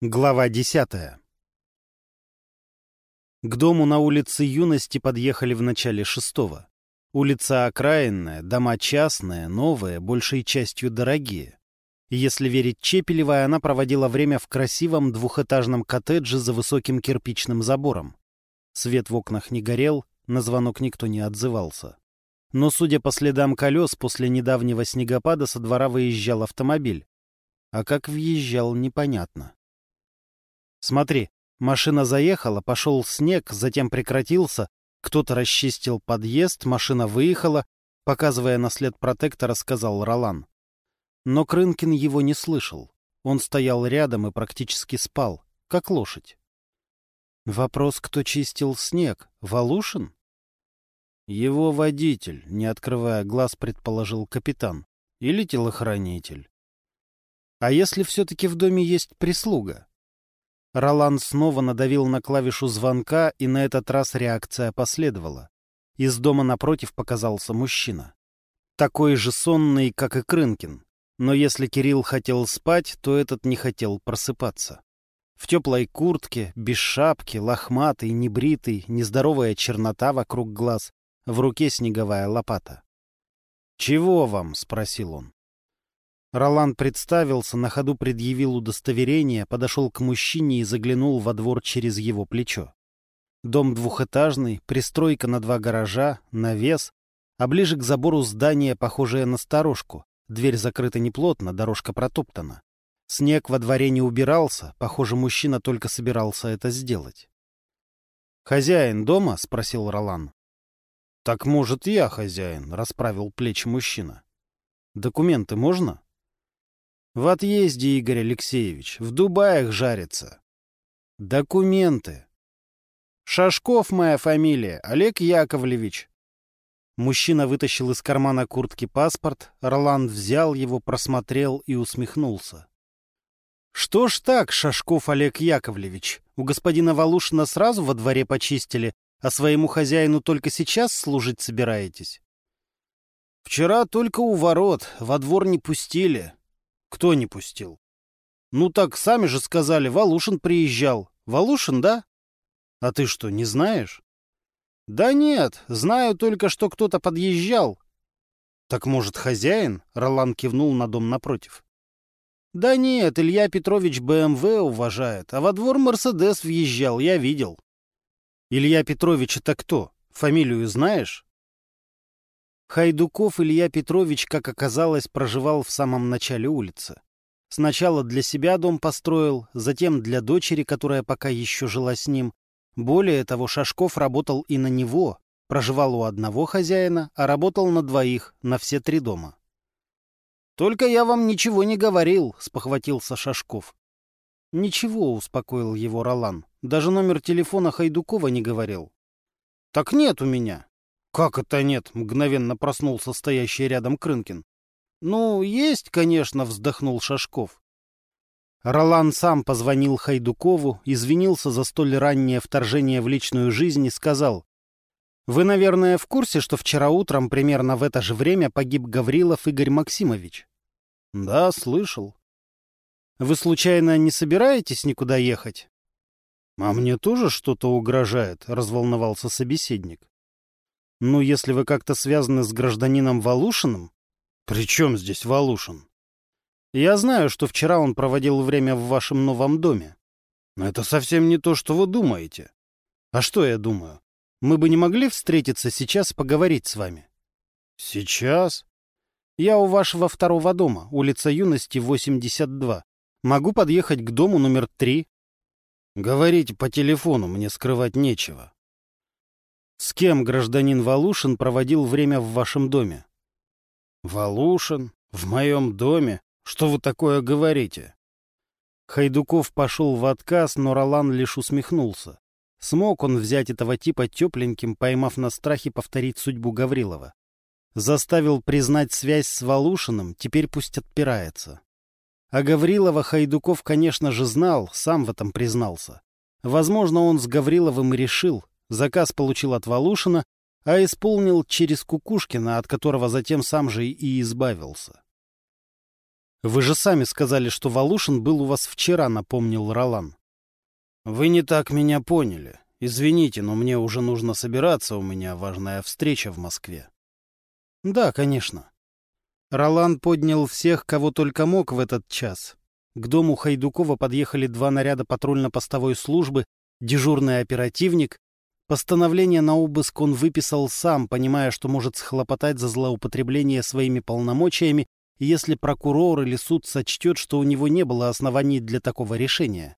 Глава десятая К дому на улице Юности подъехали в начале шестого. Улица окраинная, дома частные, новые, большей частью дорогие. Если верить Чепелевой, она проводила время в красивом двухэтажном коттедже за высоким кирпичным забором. Свет в окнах не горел, на звонок никто не отзывался. Но, судя по следам колес, после недавнего снегопада со двора выезжал автомобиль. А как въезжал, непонятно. Смотри, машина заехала, пошел снег, затем прекратился, кто-то расчистил подъезд, машина выехала, показывая на след протектора, сказал Ролан. Но Крынкин его не слышал. Он стоял рядом и практически спал, как лошадь. Вопрос, кто чистил снег? Валушин? Его водитель, не открывая глаз, предположил капитан. Или телохранитель. А если все-таки в доме есть прислуга? Ролан снова надавил на клавишу звонка, и на этот раз реакция последовала. Из дома напротив показался мужчина. Такой же сонный, как и Крынкин. Но если Кирилл хотел спать, то этот не хотел просыпаться. В теплой куртке, без шапки, лохматый, небритый, нездоровая чернота вокруг глаз, в руке снеговая лопата. «Чего вам?» — спросил он. Ролан представился, на ходу предъявил удостоверение, подошел к мужчине и заглянул во двор через его плечо. Дом двухэтажный, пристройка на два гаража, навес, а ближе к забору здание, похожее на сторожку. Дверь закрыта неплотно, дорожка протоптана. Снег во дворе не убирался, похоже, мужчина только собирался это сделать. «Хозяин дома?» — спросил Ролан. «Так, может, я хозяин?» — расправил плечи мужчина. «Документы можно?» В отъезде, Игорь Алексеевич, в Дубаях жарится. Документы. Шашков моя фамилия, Олег Яковлевич. Мужчина вытащил из кармана куртки паспорт, Роланд взял его, просмотрел и усмехнулся. Что ж так, Шашков Олег Яковлевич, у господина Валушина сразу во дворе почистили, а своему хозяину только сейчас служить собираетесь? Вчера только у ворот, во двор не пустили, кто не пустил? Ну так сами же сказали, Валушин приезжал. Валушин, да? А ты что, не знаешь? Да нет, знаю только, что кто-то подъезжал. Так может, хозяин? Ролан кивнул на дом напротив. Да нет, Илья Петрович БМВ уважает, а во двор Мерседес въезжал, я видел. Илья Петрович это кто? Фамилию знаешь? Хайдуков Илья Петрович, как оказалось, проживал в самом начале улицы. Сначала для себя дом построил, затем для дочери, которая пока еще жила с ним. Более того, Шашков работал и на него, проживал у одного хозяина, а работал на двоих, на все три дома. «Только я вам ничего не говорил», — спохватился Шашков. «Ничего», — успокоил его Ролан. «Даже номер телефона Хайдукова не говорил». «Так нет у меня. «Как это нет?» — мгновенно проснулся стоящий рядом Крынкин. «Ну, есть, конечно», — вздохнул Шашков. Ролан сам позвонил Хайдукову, извинился за столь раннее вторжение в личную жизнь и сказал. «Вы, наверное, в курсе, что вчера утром примерно в это же время погиб Гаврилов Игорь Максимович?» «Да, слышал». «Вы, случайно, не собираетесь никуда ехать?» «А мне тоже что-то угрожает», — разволновался собеседник. Ну, если вы как-то связаны с гражданином Валушиным... При чем здесь Валушин? Я знаю, что вчера он проводил время в вашем новом доме. Но это совсем не то, что вы думаете. А что я думаю? Мы бы не могли встретиться сейчас поговорить с вами? Сейчас? Я у вашего второго дома, улица Юности, 82. Могу подъехать к дому номер три. Говорите по телефону, мне скрывать нечего. С кем гражданин Валушин проводил время в вашем доме? Валушин? В моем доме? Что вы такое говорите? Хайдуков пошел в отказ, но Ролан лишь усмехнулся. Смог он взять этого типа тепленьким, поймав на страхе повторить судьбу Гаврилова. Заставил признать связь с Валушиным, теперь пусть отпирается. А Гаврилова Хайдуков, конечно же, знал, сам в этом признался. Возможно, он с Гавриловым решил, Заказ получил от Волушина, а исполнил через Кукушкина, от которого затем сам же и избавился. Вы же сами сказали, что Валушин был у вас вчера, напомнил Ролан. Вы не так меня поняли. Извините, но мне уже нужно собираться, у меня важная встреча в Москве. Да, конечно. Ролан поднял всех, кого только мог в этот час. К дому Хайдукова подъехали два наряда патрульно-постовой службы, дежурный оперативник. Постановление на обыск он выписал сам, понимая, что может схлопотать за злоупотребление своими полномочиями, если прокурор или суд сочтет, что у него не было оснований для такого решения.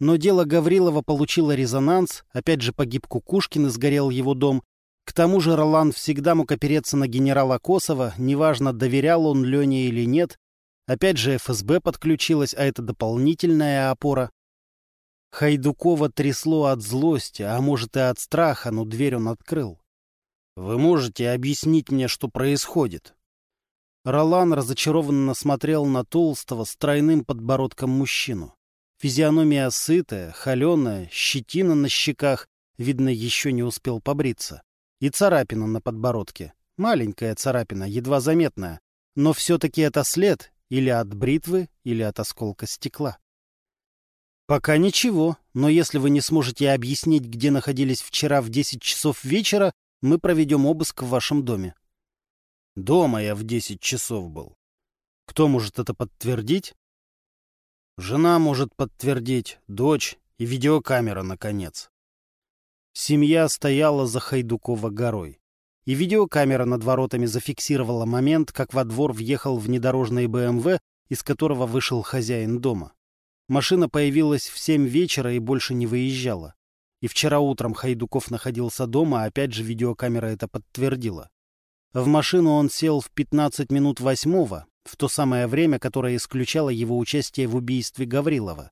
Но дело Гаврилова получило резонанс, опять же погиб Кукушкин и сгорел его дом, к тому же Ролан всегда мог опереться на генерала Косова, неважно, доверял он Лене или нет. Опять же ФСБ подключилась, а это дополнительная опора. Хайдукова трясло от злости, а может и от страха, но дверь он открыл. «Вы можете объяснить мне, что происходит?» Ролан разочарованно смотрел на толстого с тройным подбородком мужчину. Физиономия сытая, холеная, щетина на щеках, видно, еще не успел побриться. И царапина на подбородке. Маленькая царапина, едва заметная. Но все-таки это след или от бритвы, или от осколка стекла. Пока ничего, но если вы не сможете объяснить, где находились вчера в 10 часов вечера, мы проведем обыск в вашем доме. Дома я в 10 часов был. Кто может это подтвердить? Жена может подтвердить, дочь и видеокамера, наконец. Семья стояла за Хайдукова горой. И видеокамера над воротами зафиксировала момент, как во двор въехал внедорожный БМВ, из которого вышел хозяин дома. Машина появилась в семь вечера и больше не выезжала. И вчера утром Хайдуков находился дома, а опять же видеокамера это подтвердила. В машину он сел в 15 минут восьмого, в то самое время, которое исключало его участие в убийстве Гаврилова.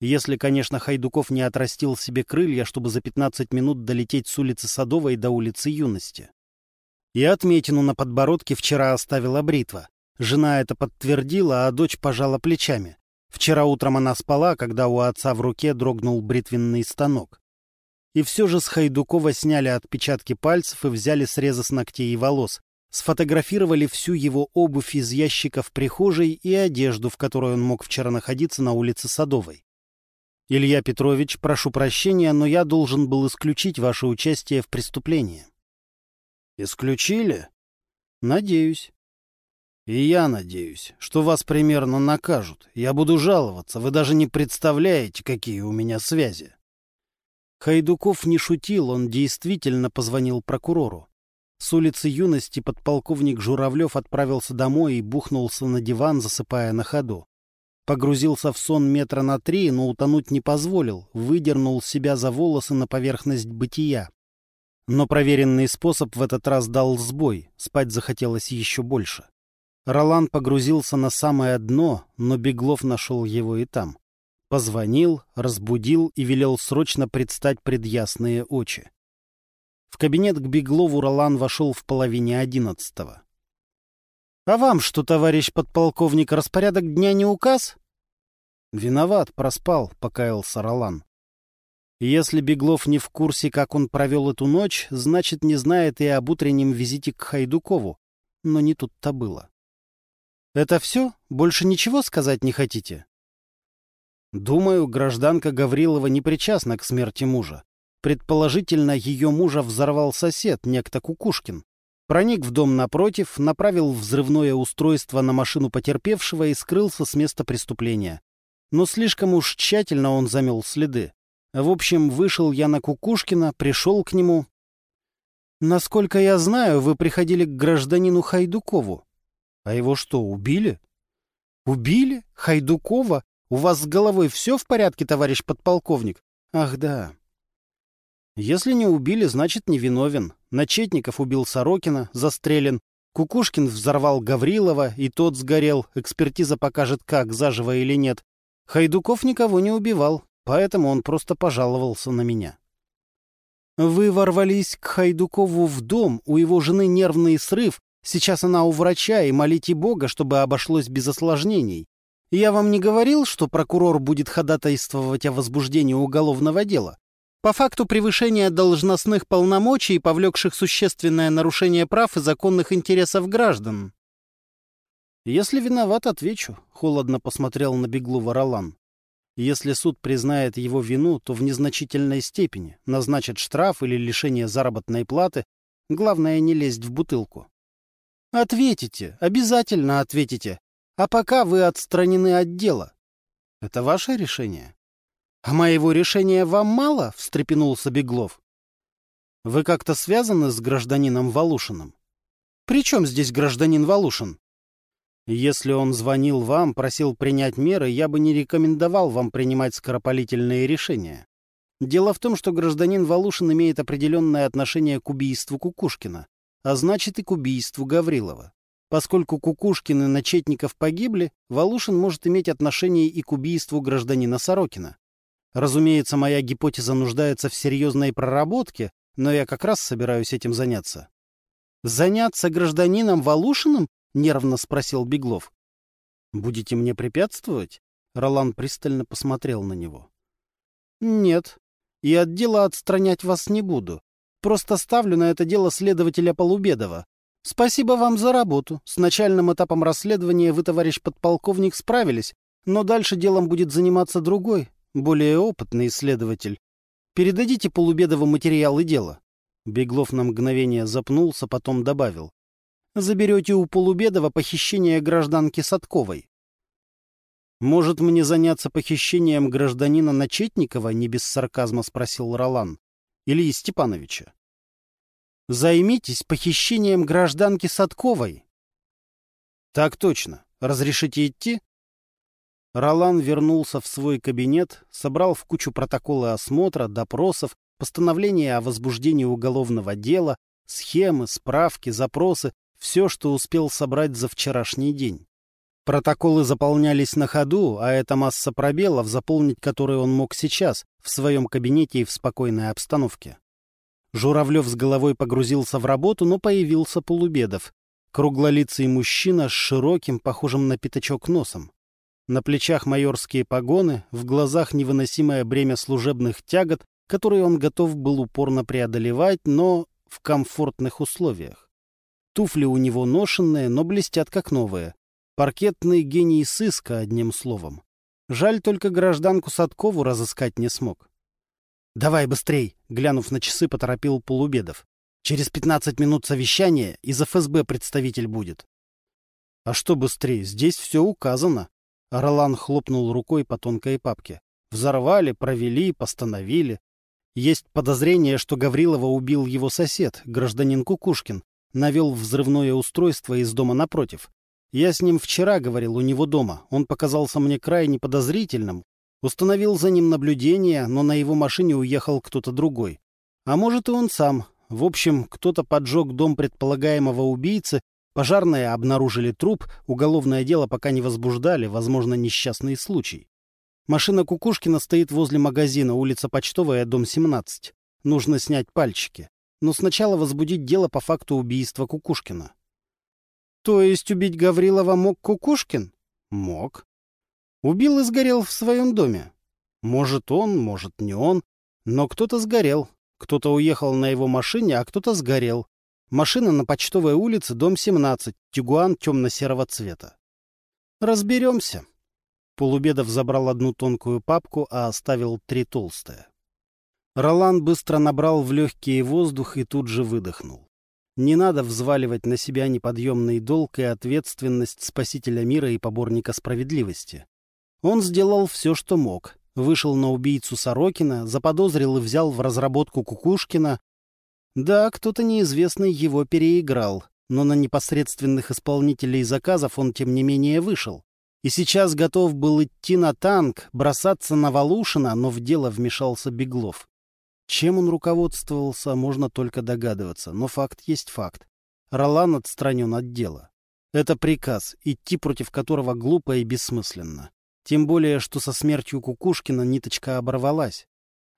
Если, конечно, Хайдуков не отрастил себе крылья, чтобы за 15 минут долететь с улицы Садовой до улицы Юности. И отметину на подбородке вчера оставила бритва. Жена это подтвердила, а дочь пожала плечами. Вчера утром она спала, когда у отца в руке дрогнул бритвенный станок. И все же с Хайдукова сняли отпечатки пальцев и взяли срезы с ногтей и волос. Сфотографировали всю его обувь из ящика в прихожей и одежду, в которой он мог вчера находиться на улице Садовой. Илья Петрович, прошу прощения, но я должен был исключить ваше участие в преступлении. Исключили? Надеюсь. И я надеюсь, что вас примерно накажут. Я буду жаловаться, вы даже не представляете, какие у меня связи. Хайдуков не шутил, он действительно позвонил прокурору. С улицы юности подполковник Журавлев отправился домой и бухнулся на диван, засыпая на ходу. Погрузился в сон метра на три, но утонуть не позволил, выдернул себя за волосы на поверхность бытия. Но проверенный способ в этот раз дал сбой, спать захотелось еще больше. Ролан погрузился на самое дно, но Беглов нашел его и там. Позвонил, разбудил и велел срочно предстать пред ясные очи. В кабинет к Беглову Ролан вошел в половине одиннадцатого. — А вам что, товарищ подполковник, распорядок дня не указ? «Виноват, проспал», — покаялся Ролан. Если Беглов не в курсе, как он провел эту ночь, значит, не знает и об утреннем визите к Хайдукову. Но не тут-то было. «Это все? Больше ничего сказать не хотите?» Думаю, гражданка Гаврилова не причастна к смерти мужа. Предположительно, ее мужа взорвал сосед, некто Кукушкин. Проник в дом напротив, направил взрывное устройство на машину потерпевшего и скрылся с места преступления но слишком уж тщательно он замел следы. В общем, вышел я на Кукушкина, пришел к нему. Насколько я знаю, вы приходили к гражданину Хайдукову. А его что, убили? Убили? Хайдукова? У вас с головой все в порядке, товарищ подполковник? Ах, да. Если не убили, значит, не виновен. Начетников убил Сорокина, застрелен. Кукушкин взорвал Гаврилова, и тот сгорел. Экспертиза покажет, как, заживо или нет. Хайдуков никого не убивал, поэтому он просто пожаловался на меня. Вы ворвались к Хайдукову в дом, у его жены нервный срыв, сейчас она у врача, и молите Бога, чтобы обошлось без осложнений. Я вам не говорил, что прокурор будет ходатайствовать о возбуждении уголовного дела? По факту превышения должностных полномочий, повлекших существенное нарушение прав и законных интересов граждан. Если виноват, отвечу, — холодно посмотрел на Беглова Ролан. Если суд признает его вину, то в незначительной степени назначит штраф или лишение заработной платы. Главное, не лезть в бутылку. Ответите, обязательно ответите. А пока вы отстранены от дела. Это ваше решение? А моего решения вам мало? — встрепенулся Беглов. Вы как-то связаны с гражданином Валушиным? При чем здесь гражданин Валушин? Если он звонил вам, просил принять меры, я бы не рекомендовал вам принимать скоропалительные решения. Дело в том, что гражданин Валушин имеет определенное отношение к убийству Кукушкина, а значит и к убийству Гаврилова. Поскольку Кукушкин и Начетников погибли, Валушин может иметь отношение и к убийству гражданина Сорокина. Разумеется, моя гипотеза нуждается в серьезной проработке, но я как раз собираюсь этим заняться. Заняться гражданином Валушиным? — нервно спросил Беглов. «Будете мне препятствовать?» Ролан пристально посмотрел на него. «Нет. И от дела отстранять вас не буду. Просто ставлю на это дело следователя Полубедова. Спасибо вам за работу. С начальным этапом расследования вы, товарищ подполковник, справились, но дальше делом будет заниматься другой, более опытный исследователь. Передадите Полубедову материал и дело». Беглов на мгновение запнулся, потом добавил заберете у Полубедова похищение гражданки Садковой. «Может, мне заняться похищением гражданина Начетникова?» — не без сарказма спросил Ролан. «Ильи Степановича». «Займитесь похищением гражданки Садковой». «Так точно. Разрешите идти?» Ролан вернулся в свой кабинет, собрал в кучу протоколы осмотра, допросов, постановления о возбуждении уголовного дела, схемы, справки, запросы, все, что успел собрать за вчерашний день. Протоколы заполнялись на ходу, а эта масса пробелов, заполнить которые он мог сейчас, в своем кабинете и в спокойной обстановке. Журавлев с головой погрузился в работу, но появился Полубедов. Круглолицый мужчина с широким, похожим на пятачок носом. На плечах майорские погоны, в глазах невыносимое бремя служебных тягот, которые он готов был упорно преодолевать, но в комфортных условиях. Туфли у него ношенные, но блестят как новые. Паркетный гений сыска, одним словом. Жаль, только гражданку Садкову разыскать не смог. «Давай быстрей!» — глянув на часы, поторопил Полубедов. «Через пятнадцать минут совещания из ФСБ представитель будет». «А что быстрее? Здесь все указано». Ролан хлопнул рукой по тонкой папке. «Взорвали, провели, постановили. Есть подозрение, что Гаврилова убил его сосед, гражданин Кукушкин, навел взрывное устройство из дома напротив. Я с ним вчера говорил у него дома. Он показался мне крайне подозрительным. Установил за ним наблюдение, но на его машине уехал кто-то другой. А может и он сам. В общем, кто-то поджег дом предполагаемого убийцы, пожарные обнаружили труп, уголовное дело пока не возбуждали, возможно, несчастный случай. Машина Кукушкина стоит возле магазина, улица Почтовая, дом 17. Нужно снять пальчики но сначала возбудить дело по факту убийства Кукушкина. То есть убить Гаврилова мог Кукушкин? Мог. Убил и сгорел в своем доме. Может он, может не он, но кто-то сгорел. Кто-то уехал на его машине, а кто-то сгорел. Машина на Почтовой улице, дом 17, Тигуан темно-серого цвета. Разберемся. Полубедов забрал одну тонкую папку, а оставил три толстые. Ролан быстро набрал в легкие воздух и тут же выдохнул. Не надо взваливать на себя неподъемный долг и ответственность спасителя мира и поборника справедливости. Он сделал все, что мог. Вышел на убийцу Сорокина, заподозрил и взял в разработку Кукушкина. Да, кто-то неизвестный его переиграл, но на непосредственных исполнителей заказов он, тем не менее, вышел. И сейчас готов был идти на танк, бросаться на Валушина, но в дело вмешался Беглов. Чем он руководствовался, можно только догадываться, но факт есть факт. Ролан отстранен от дела. Это приказ, идти против которого глупо и бессмысленно. Тем более, что со смертью Кукушкина ниточка оборвалась.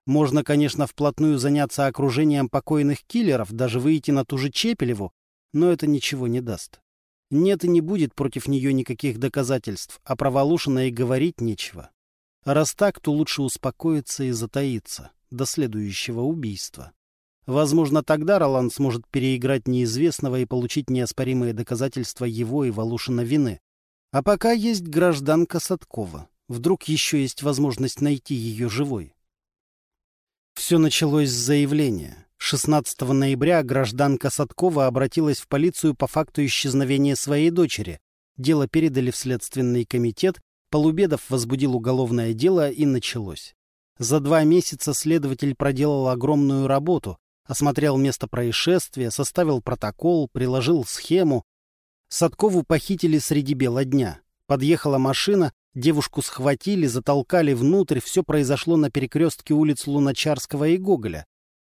Можно, конечно, вплотную заняться окружением покойных киллеров, даже выйти на ту же Чепелеву, но это ничего не даст. Нет и не будет против нее никаких доказательств, а про Волошина и говорить нечего. Раз так, то лучше успокоиться и затаиться до следующего убийства. Возможно, тогда Ролан сможет переиграть неизвестного и получить неоспоримые доказательства его и Волошина вины. А пока есть гражданка Садкова. Вдруг еще есть возможность найти ее живой. Все началось с заявления. 16 ноября гражданка Садкова обратилась в полицию по факту исчезновения своей дочери. Дело передали в Следственный комитет, Полубедов возбудил уголовное дело и началось. За два месяца следователь проделал огромную работу, осмотрел место происшествия, составил протокол, приложил схему. Садкову похитили среди бела дня. Подъехала машина, девушку схватили, затолкали внутрь, все произошло на перекрестке улиц Луначарского и Гоголя.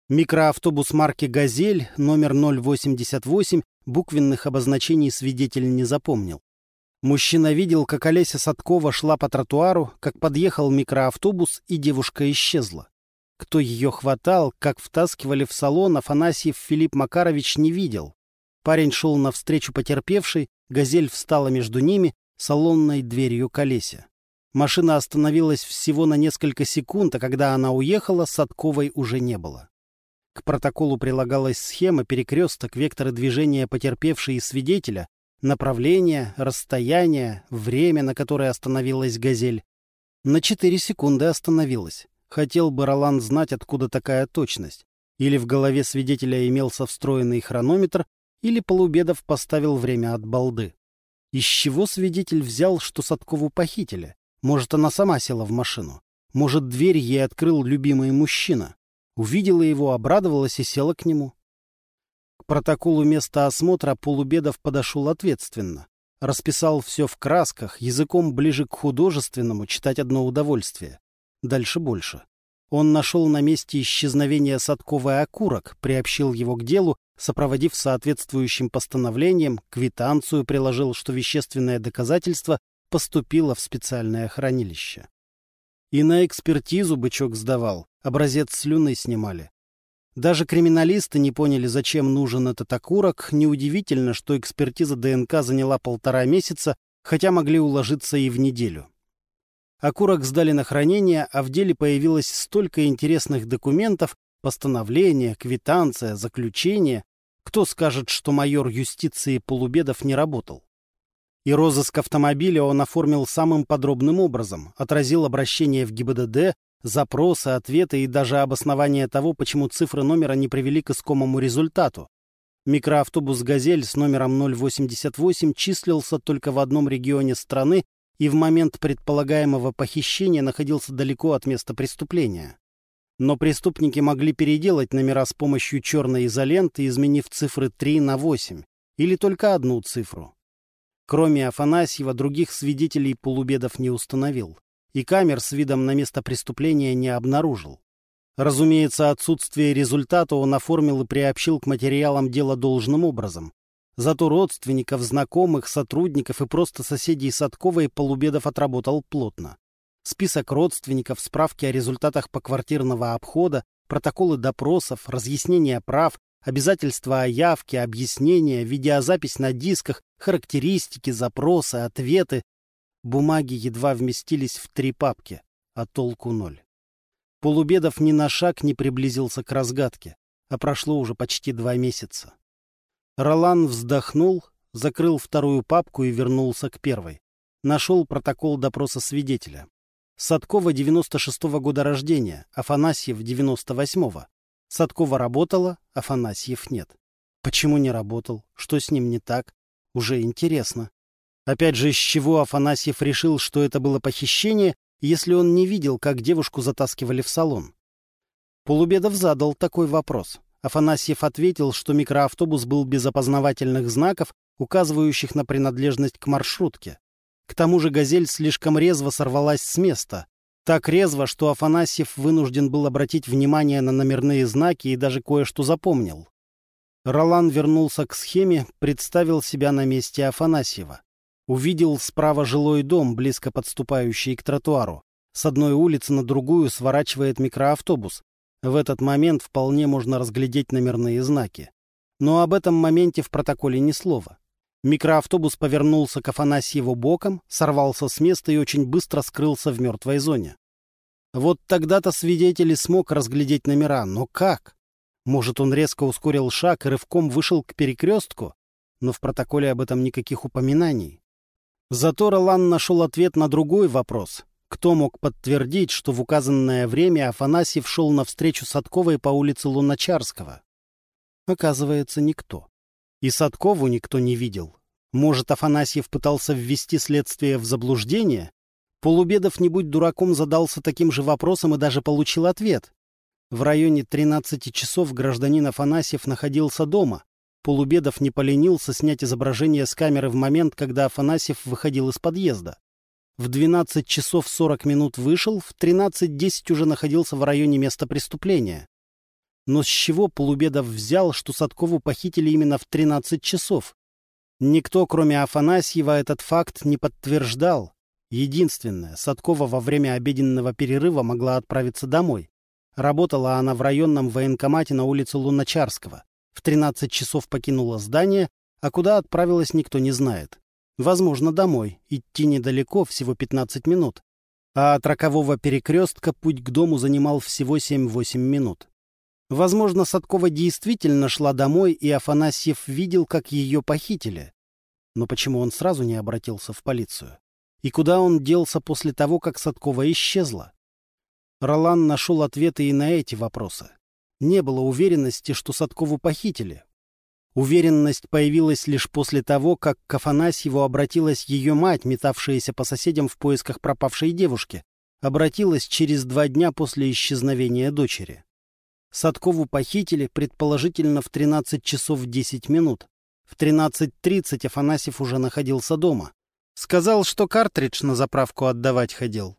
Микроавтобус марки «Газель», номер 088, буквенных обозначений свидетель не запомнил. Мужчина видел, как Олеся Садкова шла по тротуару, как подъехал микроавтобус, и девушка исчезла. Кто ее хватал, как втаскивали в салон, Афанасьев Филипп Макарович не видел. Парень шел навстречу потерпевшей, «Газель» встала между ними, салонной дверью к Олесе. Машина остановилась всего на несколько секунд, а когда она уехала, Садковой уже не было. К протоколу прилагалась схема, перекресток, векторы движения потерпевшей и свидетеля, Направление, расстояние, время, на которое остановилась «Газель». На четыре секунды остановилась. Хотел бы Ролан знать, откуда такая точность. Или в голове свидетеля имелся встроенный хронометр, или Полубедов поставил время от балды. Из чего свидетель взял, что Садкову похитили? Может, она сама села в машину? Может, дверь ей открыл любимый мужчина? Увидела его, обрадовалась и села к нему. К протоколу места осмотра Полубедов подошел ответственно. Расписал все в красках, языком ближе к художественному, читать одно удовольствие. Дальше больше. Он нашел на месте исчезновения Садковый окурок, приобщил его к делу, сопроводив соответствующим постановлением, квитанцию приложил, что вещественное доказательство поступило в специальное хранилище. И на экспертизу бычок сдавал, образец слюны снимали. Даже криминалисты не поняли, зачем нужен этот окурок. Неудивительно, что экспертиза ДНК заняла полтора месяца, хотя могли уложиться и в неделю. Окурок сдали на хранение, а в деле появилось столько интересных документов, постановление, квитанция, заключение. Кто скажет, что майор юстиции Полубедов не работал? И розыск автомобиля он оформил самым подробным образом, отразил обращение в ГИБДД, запросы, ответы и даже обоснование того, почему цифры номера не привели к искомому результату. Микроавтобус «Газель» с номером 088 числился только в одном регионе страны и в момент предполагаемого похищения находился далеко от места преступления. Но преступники могли переделать номера с помощью черной изоленты, изменив цифры 3 на 8, или только одну цифру. Кроме Афанасьева, других свидетелей Полубедов не установил и камер с видом на место преступления не обнаружил. Разумеется, отсутствие результата он оформил и приобщил к материалам дела должным образом. Зато родственников, знакомых, сотрудников и просто соседей Садкова и Полубедов отработал плотно. Список родственников, справки о результатах поквартирного обхода, протоколы допросов, разъяснения прав, обязательства о явке, объяснения, видеозапись на дисках, характеристики, запросы, ответы, Бумаги едва вместились в три папки, а толку ноль. Полубедов ни на шаг не приблизился к разгадке, а прошло уже почти два месяца. Ролан вздохнул, закрыл вторую папку и вернулся к первой. Нашел протокол допроса свидетеля. Садкова 96-го года рождения, Афанасьев 98-го. Садкова работала, Афанасьев нет. Почему не работал? Что с ним не так? Уже интересно. Опять же, с чего Афанасьев решил, что это было похищение, если он не видел, как девушку затаскивали в салон? Полубедов задал такой вопрос. Афанасьев ответил, что микроавтобус был без опознавательных знаков, указывающих на принадлежность к маршрутке. К тому же «Газель» слишком резво сорвалась с места. Так резво, что Афанасьев вынужден был обратить внимание на номерные знаки и даже кое-что запомнил. Ролан вернулся к схеме, представил себя на месте Афанасьева. Увидел справа жилой дом, близко подступающий к тротуару. С одной улицы на другую сворачивает микроавтобус. В этот момент вполне можно разглядеть номерные знаки. Но об этом моменте в протоколе ни слова. Микроавтобус повернулся к Афанасьеву боком, сорвался с места и очень быстро скрылся в мертвой зоне. Вот тогда-то свидетель смог разглядеть номера, но как? Может, он резко ускорил шаг и рывком вышел к перекрестку? Но в протоколе об этом никаких упоминаний. Зато Ролан нашел ответ на другой вопрос. Кто мог подтвердить, что в указанное время Афанасьев шел навстречу Садковой по улице Луначарского? Оказывается, никто. И Садкову никто не видел. Может, Афанасьев пытался ввести следствие в заблуждение? Полубедов, не будь дураком, задался таким же вопросом и даже получил ответ. В районе 13 часов гражданин Афанасьев находился дома. Полубедов не поленился снять изображение с камеры в момент, когда Афанасьев выходил из подъезда. В 12 часов 40 минут вышел, в 13.10 уже находился в районе места преступления. Но с чего Полубедов взял, что Садкову похитили именно в 13 часов? Никто, кроме Афанасьева, этот факт не подтверждал. Единственное, Садкова во время обеденного перерыва могла отправиться домой. Работала она в районном военкомате на улице Луначарского. В 13 часов покинула здание, а куда отправилась никто не знает. Возможно, домой. Идти недалеко, всего 15 минут. А от рокового перекрестка путь к дому занимал всего 7-8 минут. Возможно, Садкова действительно шла домой, и Афанасьев видел, как ее похитили. Но почему он сразу не обратился в полицию? И куда он делся после того, как Садкова исчезла? Ролан нашел ответы и на эти вопросы. Не было уверенности, что Садкову похитили. Уверенность появилась лишь после того, как к Афанасьеву обратилась ее мать, метавшаяся по соседям в поисках пропавшей девушки. Обратилась через два дня после исчезновения дочери. Садкову похитили, предположительно, в 13 часов 10 минут. В 13.30 Афанасьев уже находился дома. Сказал, что картридж на заправку отдавать ходил.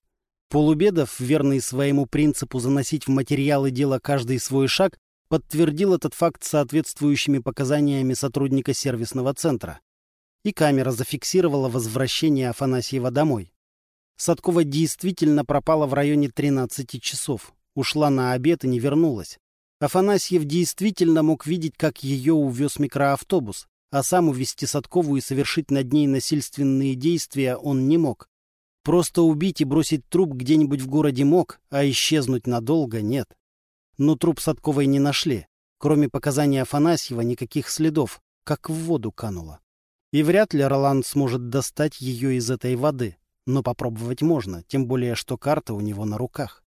Полубедов, верный своему принципу заносить в материалы дела каждый свой шаг, подтвердил этот факт соответствующими показаниями сотрудника сервисного центра. И камера зафиксировала возвращение Афанасьева домой. Садкова действительно пропала в районе 13 часов. Ушла на обед и не вернулась. Афанасьев действительно мог видеть, как ее увез микроавтобус, а сам увести Садкову и совершить над ней насильственные действия он не мог. Просто убить и бросить труп где-нибудь в городе мог, а исчезнуть надолго нет. Но труп Садковой не нашли. Кроме показаний Афанасьева никаких следов, как в воду кануло. И вряд ли Роланд сможет достать ее из этой воды. Но попробовать можно, тем более, что карта у него на руках.